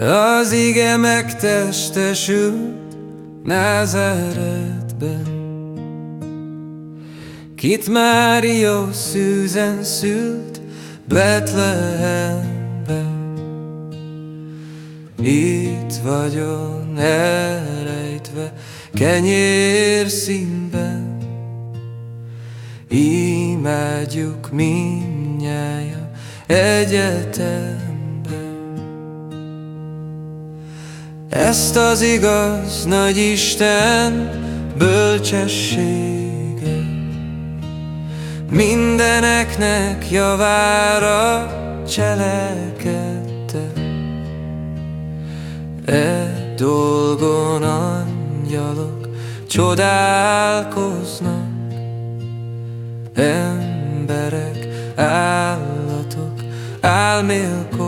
Az ige megtestesült Názáretben Kit Mária szűzen szült Betlehemben Itt vagyon elrejtve kenyér színben. Imádjuk minnyája egyetem Ezt az igaz nagy Isten bölcsessége. Mindeneknek javára cselekedte. E dolgon angyalok csodálkoznak. Emberek, állatok álmélkodnak